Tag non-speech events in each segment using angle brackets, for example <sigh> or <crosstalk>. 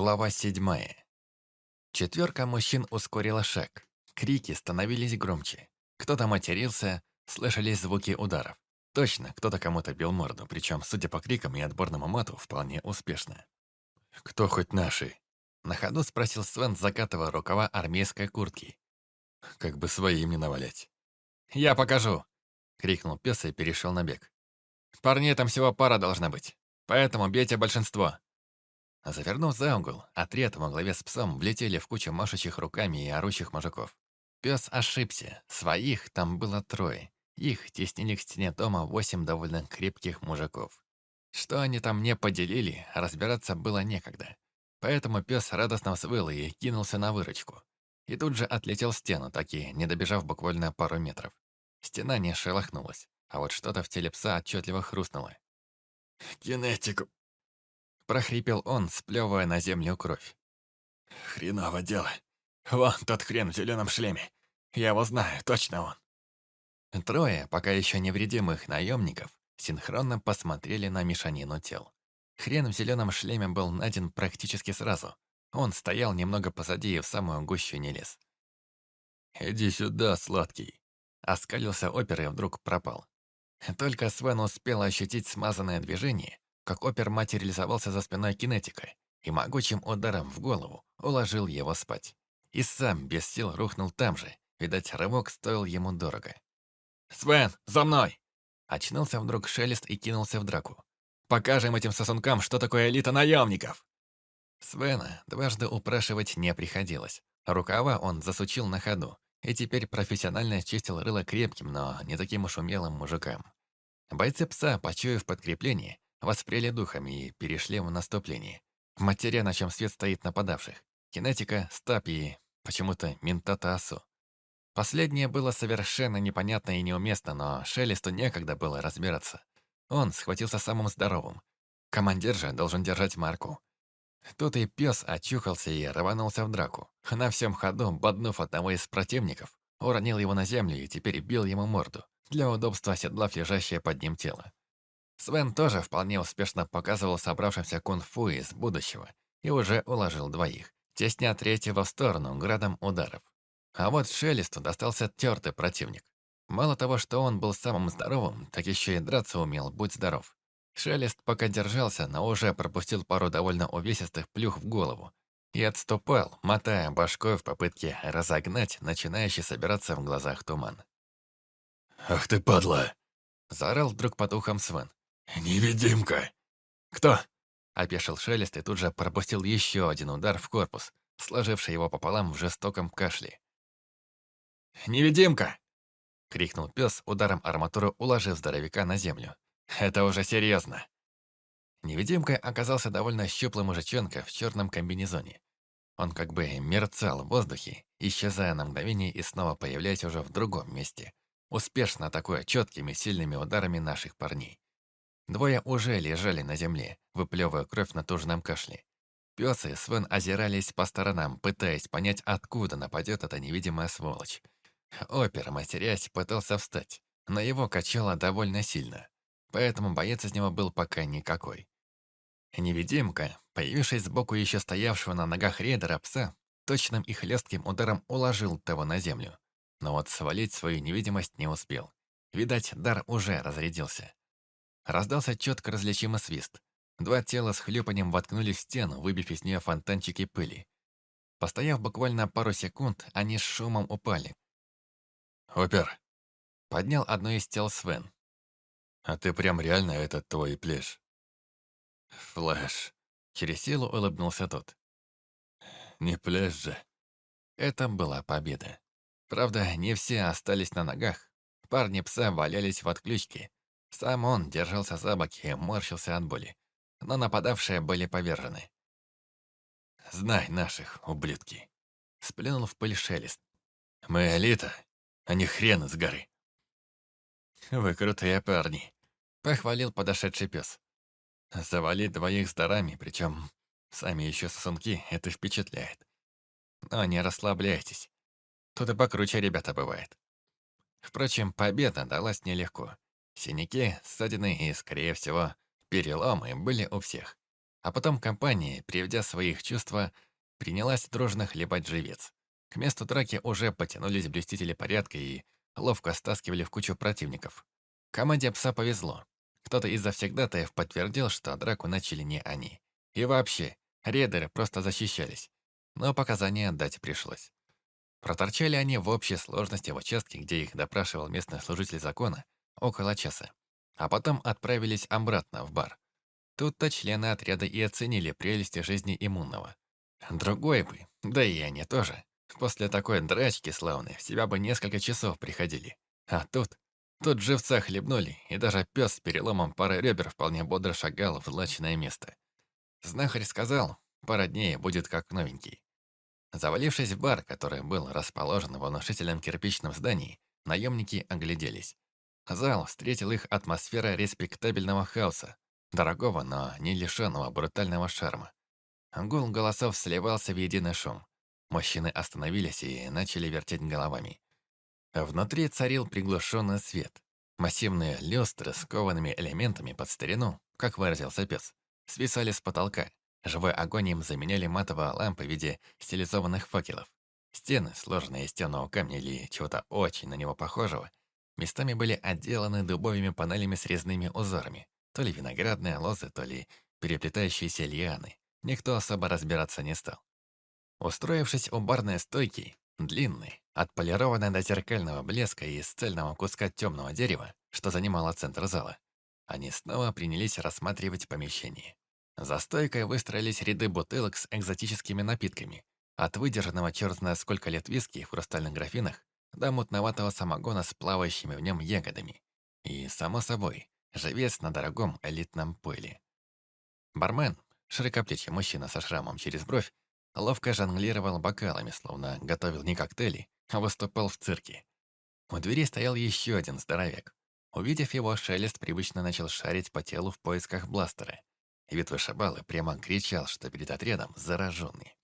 Глава седьмая. Четверка мужчин ускорила шаг. Крики становились громче. Кто-то матерился, слышались звуки ударов. Точно, кто-то кому-то бил морду, причем, судя по крикам и отборному мату, вполне успешно. «Кто хоть наши?» На ходу спросил Свен, закатывая рукава армейской куртки. «Как бы своим не навалять». «Я покажу!» — крикнул пес и перешел на бег. «Парней там всего пара должна быть, поэтому бейте большинство». Завернув за угол, отряд во главе с псом влетели в кучу машущих руками и орущих мужиков. Пес ошибся, своих там было трое. Их теснили к стене дома восемь довольно крепких мужиков. Что они там не поделили, разбираться было некогда. Поэтому пес радостно взвыл и кинулся на выручку. И тут же отлетел стену, так и не добежав буквально пару метров. Стена не шелохнулась, а вот что-то в теле пса отчетливо хрустнуло. «Генетику прохрипел он, сплевывая на землю кровь. «Хреново дело. Вон тот хрен в зеленом шлеме. Я его знаю, точно он». Трое, пока еще невредимых наемников, синхронно посмотрели на мешанину тел. Хрен в зеленом шлеме был найден практически сразу. Он стоял немного позади и в самую гущу не лез. «Иди сюда, сладкий!» Оскалился опер и вдруг пропал. Только Свен успел ощутить смазанное движение, как опер материализовался за спиной кинетика и могучим ударом в голову уложил его спать. И сам без сил рухнул там же. Видать, рывок стоил ему дорого. «Свен, за мной!» Очнулся вдруг шелест и кинулся в драку. «Покажем этим сосункам, что такое элита наемников!» Свена дважды упрашивать не приходилось. Рукава он засучил на ходу, и теперь профессионально чистил рыло крепким, но не таким уж умелым мужикам. Бойцы пса, почуяв подкрепление, воспрели духами и перешли в наступление. Материя, на чем свет стоит нападавших. Кинетика, стап и почему-то ментата асу. Последнее было совершенно непонятно и неуместно, но Шелесту некогда было разбираться. Он схватился самым здоровым. Командир же должен держать марку. Тут и пес очухался и рванулся в драку. На всем ходу, боднув одного из противников, уронил его на землю и теперь бил ему морду, для удобства оседлав лежащее под ним тело. Свен тоже вполне успешно показывал собравшимся кунг-фу из будущего и уже уложил двоих, тесня третьего в сторону градом ударов. А вот Шелесту достался тертый противник. Мало того, что он был самым здоровым, так еще и драться умел, будь здоров. Шелест пока держался, но уже пропустил пару довольно увесистых плюх в голову и отступал, мотая башкой в попытке разогнать начинающий собираться в глазах туман. «Ах ты, падла!» – заорал вдруг под ухом Свен. «Невидимка!» «Кто?» — опешил Шелест и тут же пропустил еще один удар в корпус, сложивший его пополам в жестоком кашле. «Невидимка!» — крикнул пес, ударом арматуры уложив здоровяка на землю. «Это уже серьезно!» Невидимка оказался довольно щуплым мужичонка в черном комбинезоне. Он как бы мерцал в воздухе, исчезая на мгновение и снова появляясь уже в другом месте, успешно атакуя четкими сильными ударами наших парней. Двое уже лежали на земле, выплевывая кровь на тужном кашле. Пес и Свен озирались по сторонам, пытаясь понять, откуда нападет эта невидимая сволочь. Опер, матерясь, пытался встать, но его качало довольно сильно, поэтому боец из него был пока никакой. Невидимка, появившись сбоку еще стоявшего на ногах рейдера пса, точным и хлестким ударом уложил того на землю. Но вот свалить свою невидимость не успел. Видать, дар уже разрядился. Раздался четко различимый свист. Два тела с хлюпанием воткнулись в стену, выбив из нее фонтанчики пыли. Постояв буквально пару секунд, они с шумом упали. «Опер!» Поднял одно из тел Свен. «А ты прям реально этот твой плешь?» «Флэш!» Через силу улыбнулся тот. «Не плешь же!» Это была победа. Правда, не все остались на ногах. Парни пса валялись в отключке, сам он держался за боки и морщился от боли, но нападавшие были повержены. «Знай наших, ублюдки!» Сплюнул в пыль шелест. «Мы элита, а не хрен из горы!» «Вы крутые парни!» Похвалил подошедший пес. Завалить двоих с дарами, причем сами еще сосунки, это впечатляет. Но не расслабляйтесь. Тут и покруче ребята бывает. Впрочем, победа далась нелегко. Синяки, ссадины и, скорее всего, переломы были у всех. А потом компания, приведя своих чувства, принялась дружно хлебать живец. К месту драки уже потянулись блюстители порядка и ловко стаскивали в кучу противников. Команде пса повезло. Кто-то из завсегдатаев подтвердил, что драку начали не они. И вообще, рейдеры просто защищались. Но показания отдать пришлось. Проторчали они в общей сложности в участке, где их допрашивал местный служитель закона, около часа. А потом отправились обратно в бар. Тут-то члены отряда и оценили прелести жизни иммунного. Другой бы, да и они тоже. После такой драчки славной в себя бы несколько часов приходили. А тут... Тут живца хлебнули, и даже пес с переломом пары ребер вполне бодро шагал в злачное место. Знахарь сказал, пара дней будет как новенький. Завалившись в бар, который был расположен в внушительном кирпичном здании, наемники огляделись. Зал встретил их атмосфера респектабельного хаоса, дорогого, но не лишенного брутального шарма. Гул голосов сливался в единый шум. Мужчины остановились и начали вертеть головами. Внутри царил приглушенный свет. Массивные люстры с коваными элементами под старину, как выразился пес, свисали с потолка. Живой огонь им заменяли матовые лампы в виде стилизованных факелов. Стены, сложенные из темного камня или чего-то очень на него похожего, местами были отделаны дубовыми панелями с резными узорами, то ли виноградные лозы, то ли переплетающиеся лианы. Никто особо разбираться не стал. Устроившись у барной стойки, длинный, отполированный до зеркального блеска и из цельного куска темного дерева, что занимало центр зала, они снова принялись рассматривать помещение. За стойкой выстроились ряды бутылок с экзотическими напитками, от выдержанного черт знает сколько лет виски в хрустальных графинах до мутноватого самогона с плавающими в нем ягодами. И, само собой, живец на дорогом элитном пыле. Бармен, широкоплечий мужчина со шрамом через бровь, ловко жонглировал бокалами, словно готовил не коктейли, а выступал в цирке. У двери стоял еще один здоровяк. Увидев его, Шелест привычно начал шарить по телу в поисках бластера. Вид вышибалы прямо кричал, что перед отрядом зараженный.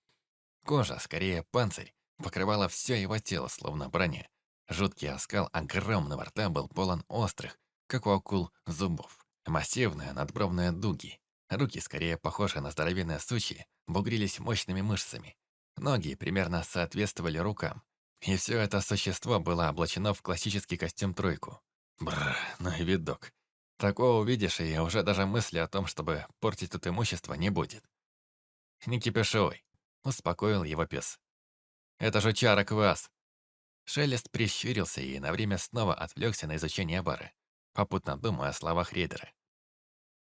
Кожа, скорее панцирь, покрывала все его тело, словно броня. Жуткий оскал огромного рта был полон острых, как у акул, зубов. Массивные надбровные дуги. Руки, скорее похожие на здоровенные сучьи, бугрились мощными мышцами. Ноги примерно соответствовали рукам. И все это существо было облачено в классический костюм-тройку. Бррр, ну и видок. Такого увидишь, и уже даже мысли о том, чтобы портить тут имущество, не будет. «Не кипишуй», — успокоил его пес. «Это же чара квас». Шелест прищурился и на время снова отвлекся на изучение бара, попутно думая о словах рейдера.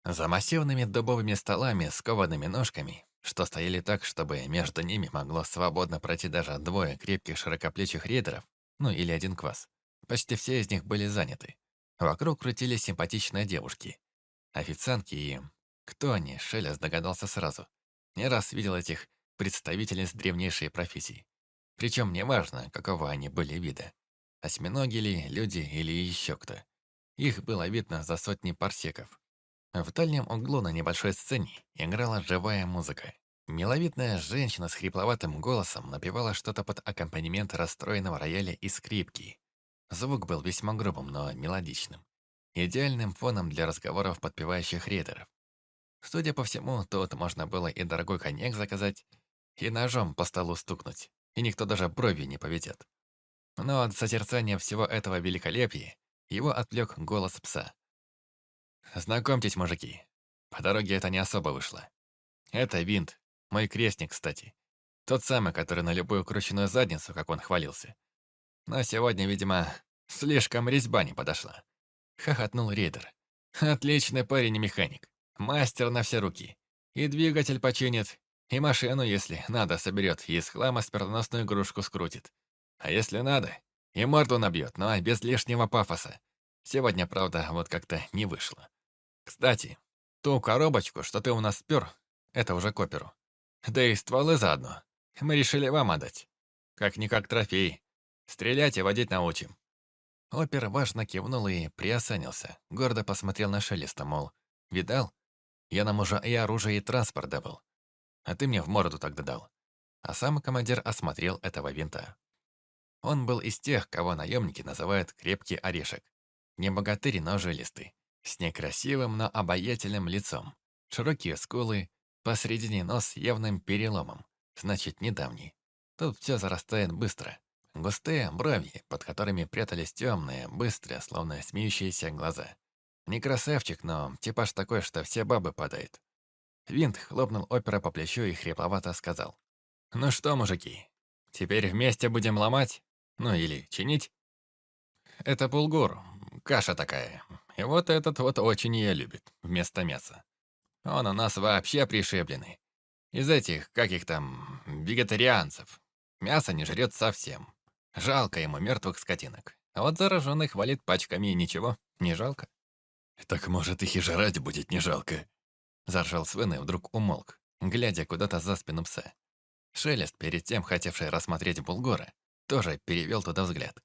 За массивными дубовыми столами с коваными ножками, что стояли так, чтобы между ними могло свободно пройти даже двое крепких широкоплечих рейдеров, ну или один квас. Почти все из них были заняты. Вокруг крутились симпатичные девушки. Официантки и... Кто они, Шелест догадался сразу. Не раз видел этих представителей с древнейшей профессии. Причем неважно, какого они были вида. Осьминоги ли, люди или еще кто. Их было видно за сотни парсеков. В дальнем углу на небольшой сцене играла живая музыка. Миловидная женщина с хрипловатым голосом напевала что-то под аккомпанемент расстроенного рояля и скрипки. Звук был весьма грубым, но мелодичным. Идеальным фоном для разговоров подпевающих рейдеров. Судя по всему, тут можно было и дорогой коньяк заказать, и ножом по столу стукнуть, и никто даже брови не поведет. Но от созерцания всего этого великолепия его отвлек голос пса. Знакомьтесь, мужики. По дороге это не особо вышло. Это Винт, мой крестник, кстати. Тот самый, который на любую крученную задницу, как он хвалился. Но сегодня, видимо, слишком резьба не подошла. Хохотнул рейдер. Отличный парень и механик. Мастер на все руки. И двигатель починит, и машину, если надо, соберет, и из хлама смертоносную игрушку скрутит. А если надо, и морду набьет, но без лишнего пафоса. Сегодня, правда, вот как-то не вышло. Кстати, ту коробочку, что ты у нас спер, это уже коперу. Да и стволы заодно. Мы решили вам отдать. Как-никак трофей. Стрелять и водить научим». Опер важно кивнул и приосанился. Гордо посмотрел на Шелеста, мол, «Видал? Я нам уже и оружие, и транспорт добыл. А ты мне в морду тогда дал». А сам командир осмотрел этого винта. Он был из тех, кого наемники называют «крепкий орешек». Не богатырь, но жилистый с некрасивым, но обаятельным лицом. Широкие скулы, Посредине нос явным переломом, значит, недавний. Тут все зарастает быстро. Густые брови, под которыми прятались темные, быстрые, словно смеющиеся глаза. Не красавчик, но типаж такой, что все бабы падают. Винт хлопнул опера по плечу и хрипловато сказал. «Ну что, мужики, теперь вместе будем ломать? Ну или чинить?» «Это булгур, каша такая. И вот этот вот очень ее любит, вместо мяса. Он у нас вообще пришибленный. Из этих, как их там, вегетарианцев. Мясо не жрет совсем. Жалко ему мертвых скотинок. А вот зараженных валит пачками и ничего, не жалко. «Так, может, их и жрать будет не жалко?» Заржал Свен и вдруг умолк, глядя куда-то за спину пса. Шелест, перед тем хотевший рассмотреть Булгора, тоже перевел туда взгляд.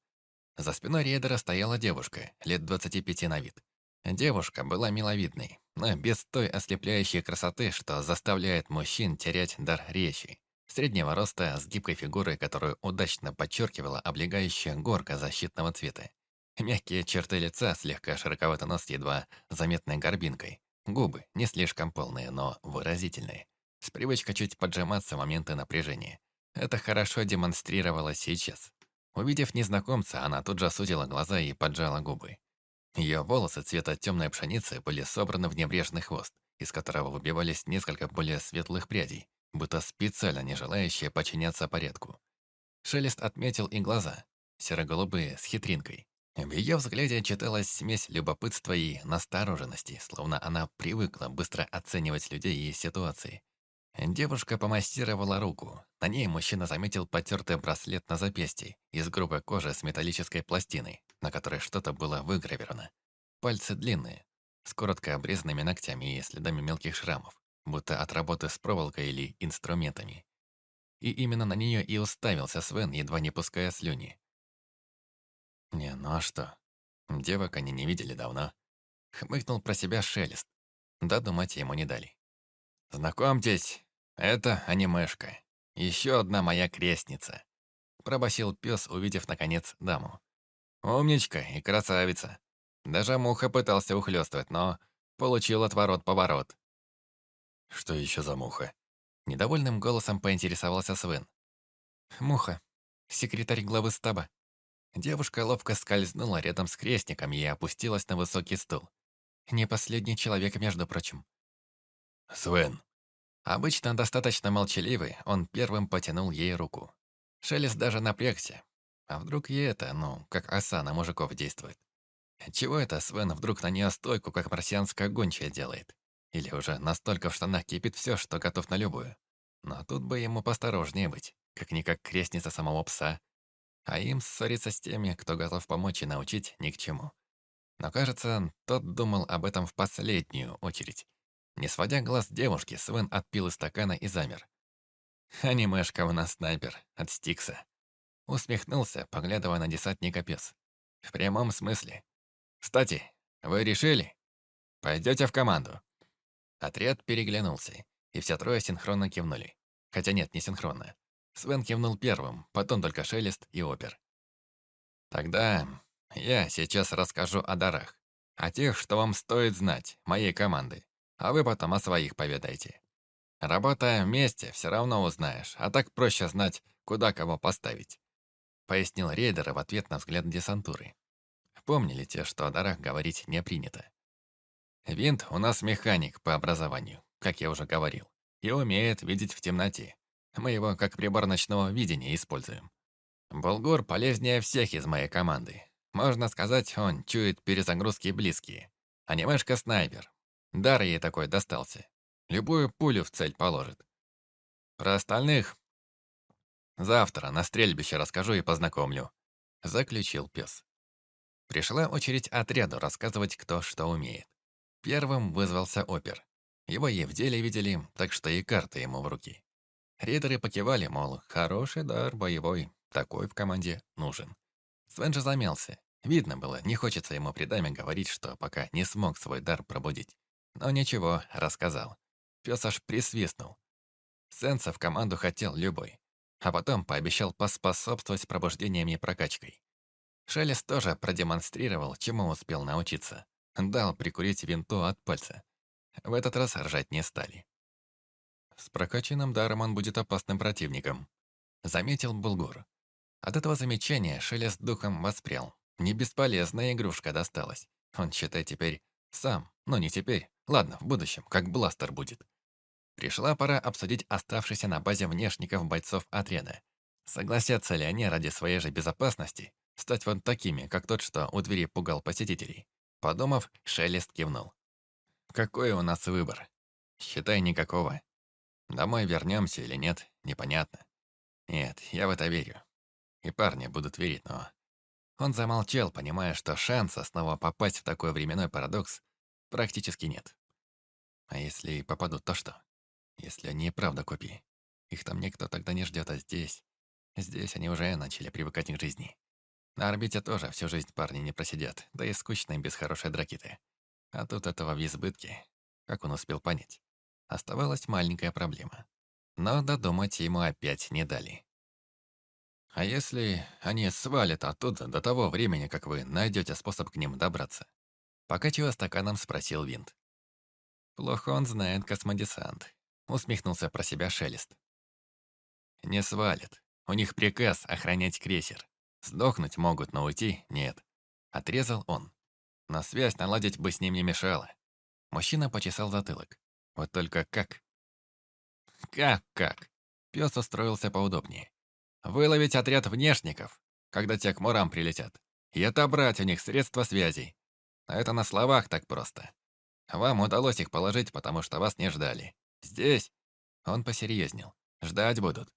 За спиной рейдера стояла девушка, лет 25 на вид. Девушка была миловидной, но без той ослепляющей красоты, что заставляет мужчин терять дар речи среднего роста с гибкой фигурой, которую удачно подчеркивала облегающая горка защитного цвета. Мягкие черты лица, слегка широковатый нос едва заметной горбинкой. Губы не слишком полные, но выразительные. С привычкой чуть поджиматься моменты напряжения. Это хорошо демонстрировалось сейчас. Увидев незнакомца, она тут же сузила глаза и поджала губы. Ее волосы цвета темной пшеницы были собраны в небрежный хвост, из которого выбивались несколько более светлых прядей, будто специально не желающие подчиняться порядку. Шелест отметил и глаза, серо-голубые, с хитринкой. В ее взгляде читалась смесь любопытства и настороженности, словно она привыкла быстро оценивать людей и ситуации. Девушка помассировала руку. На ней мужчина заметил потертый браслет на запястье из грубой кожи с металлической пластиной, на которой что-то было выгравировано. Пальцы длинные, с коротко обрезанными ногтями и следами мелких шрамов будто от работы с проволокой или инструментами. И именно на нее и уставился Свен, едва не пуская слюни. «Не, ну а что? Девок они не видели давно». <laughs> Хмыкнул про себя Шелест. Да думать ему не дали. «Знакомьтесь, это анимешка. Еще одна моя крестница», пробасил пес, увидев, наконец, даму. «Умничка и красавица. Даже муха пытался ухлёстывать, но получил отворот-поворот. «Что еще за муха?» Недовольным голосом поинтересовался Свен. «Муха. Секретарь главы стаба». Девушка ловко скользнула рядом с крестником и опустилась на высокий стул. Не последний человек, между прочим. «Свен». Обычно достаточно молчаливый, он первым потянул ей руку. Шелест даже напрягся. А вдруг ей это, ну, как оса на мужиков действует? Чего это Свен вдруг на нее стойку, как марсианская гончая делает? Или уже настолько в штанах кипит все, что готов на любую. Но тут бы ему посторожнее быть, как-никак крестница самого пса. А им ссориться с теми, кто готов помочь и научить, ни к чему. Но, кажется, тот думал об этом в последнюю очередь. Не сводя глаз девушки, Свен отпил из стакана и замер. «Анимешка у нас снайпер, от Стикса». Усмехнулся, поглядывая на десантника пес. «В прямом смысле. Кстати, вы решили? Пойдете в команду?» Отряд переглянулся, и все трое синхронно кивнули. Хотя нет, не синхронно. Свен кивнул первым, потом только Шелест и Опер. Тогда я сейчас расскажу о дарах. О тех, что вам стоит знать, моей команды. А вы потом о своих поведайте. Работая вместе, все равно узнаешь, а так проще знать, куда кого поставить. Пояснил рейдер в ответ на взгляд десантуры. Помнили те, что о дарах говорить не принято. Винт у нас механик по образованию, как я уже говорил, и умеет видеть в темноте. Мы его как прибор ночного видения используем. Болгор полезнее всех из моей команды. Можно сказать, он чует перезагрузки близкие. Анимешка-снайпер. Дар ей такой достался. Любую пулю в цель положит. Про остальных завтра на стрельбище расскажу и познакомлю. Заключил пес. Пришла очередь отряду рассказывать, кто что умеет. Первым вызвался опер. Его и в деле видели, так что и карты ему в руки. Рейдеры покивали, мол, хороший дар боевой, такой в команде нужен. Свен же замялся. Видно было, не хочется ему при даме говорить, что пока не смог свой дар пробудить. Но ничего, рассказал. Пес аж присвистнул. Сенса в команду хотел любой. А потом пообещал поспособствовать пробуждением и прокачкой. Шелест тоже продемонстрировал, чему успел научиться. Дал прикурить винту от пальца. В этот раз ржать не стали. С прокачанным даром он будет опасным противником. Заметил Булгур. От этого замечания Шелест духом воспрял. Не бесполезная игрушка досталась. Он, считай, теперь сам. Ну, не теперь. Ладно, в будущем, как бластер будет. Пришла пора обсудить оставшихся на базе внешников бойцов отряда. Согласятся ли они ради своей же безопасности стать вот такими, как тот, что у двери пугал посетителей? Подумав, Шелест кивнул. «Какой у нас выбор? Считай, никакого. Домой вернемся или нет, непонятно. Нет, я в это верю. И парни будут верить, но он замолчал, понимая, что шанса снова попасть в такой временной парадокс практически нет. А если попадут, то что? Если они и правда копии? Их там никто тогда не ждет, а здесь... Здесь они уже начали привыкать к жизни. На орбите тоже всю жизнь парни не просидят, да и скучно им без хорошей дракиты. А тут этого в избытке. Как он успел понять? Оставалась маленькая проблема. Но додумать ему опять не дали. А если они свалят оттуда до того времени, как вы найдете способ к ним добраться? Покачивая стаканом, спросил Винт. Плохо он знает космодесант. Усмехнулся про себя Шелест. Не свалят. У них приказ охранять крейсер. Сдохнуть могут, но уйти нет. Отрезал он. На связь наладить бы с ним не мешало. Мужчина почесал затылок. Вот только как? Как-как? Пес устроился поудобнее. Выловить отряд внешников, когда те к морам прилетят, и отобрать у них средства связи. А это на словах так просто. Вам удалось их положить, потому что вас не ждали. Здесь он посерьезнел. Ждать будут,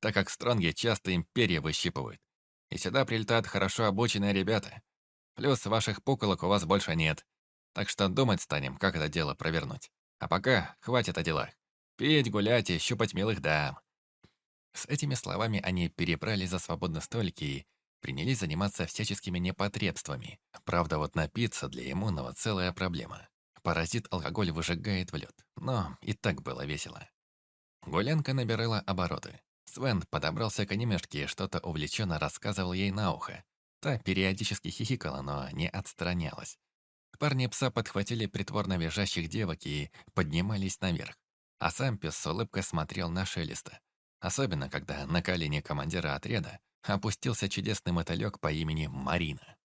так как стронги часто империи выщипывают. И сюда прилетают хорошо обученные ребята. Плюс ваших пуколок у вас больше нет. Так что думать станем, как это дело провернуть. А пока хватит о делах. Пить, гулять и щупать милых дам. С этими словами они перебрали за свободный столик и принялись заниматься всяческими непотребствами. Правда, вот напиться для иммунного целая проблема. Паразит алкоголь выжигает в лед, но и так было весело. Гулянка набирала обороты. Свен подобрался к анимешке и что-то увлеченно рассказывал ей на ухо. Та периодически хихикала, но не отстранялась. Парни пса подхватили притворно визжащих девок и поднимались наверх. А сам пес с улыбкой смотрел на Шелеста. Особенно, когда на колени командира отряда опустился чудесный мотылёк по имени Марина.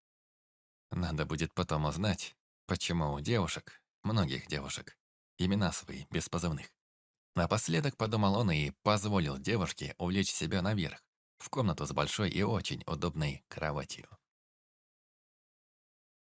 Надо будет потом узнать, почему у девушек, многих девушек, имена свои без позывных. Напоследок подумал он и позволил девушке увлечь себя наверх, в комнату с большой и очень удобной кроватью.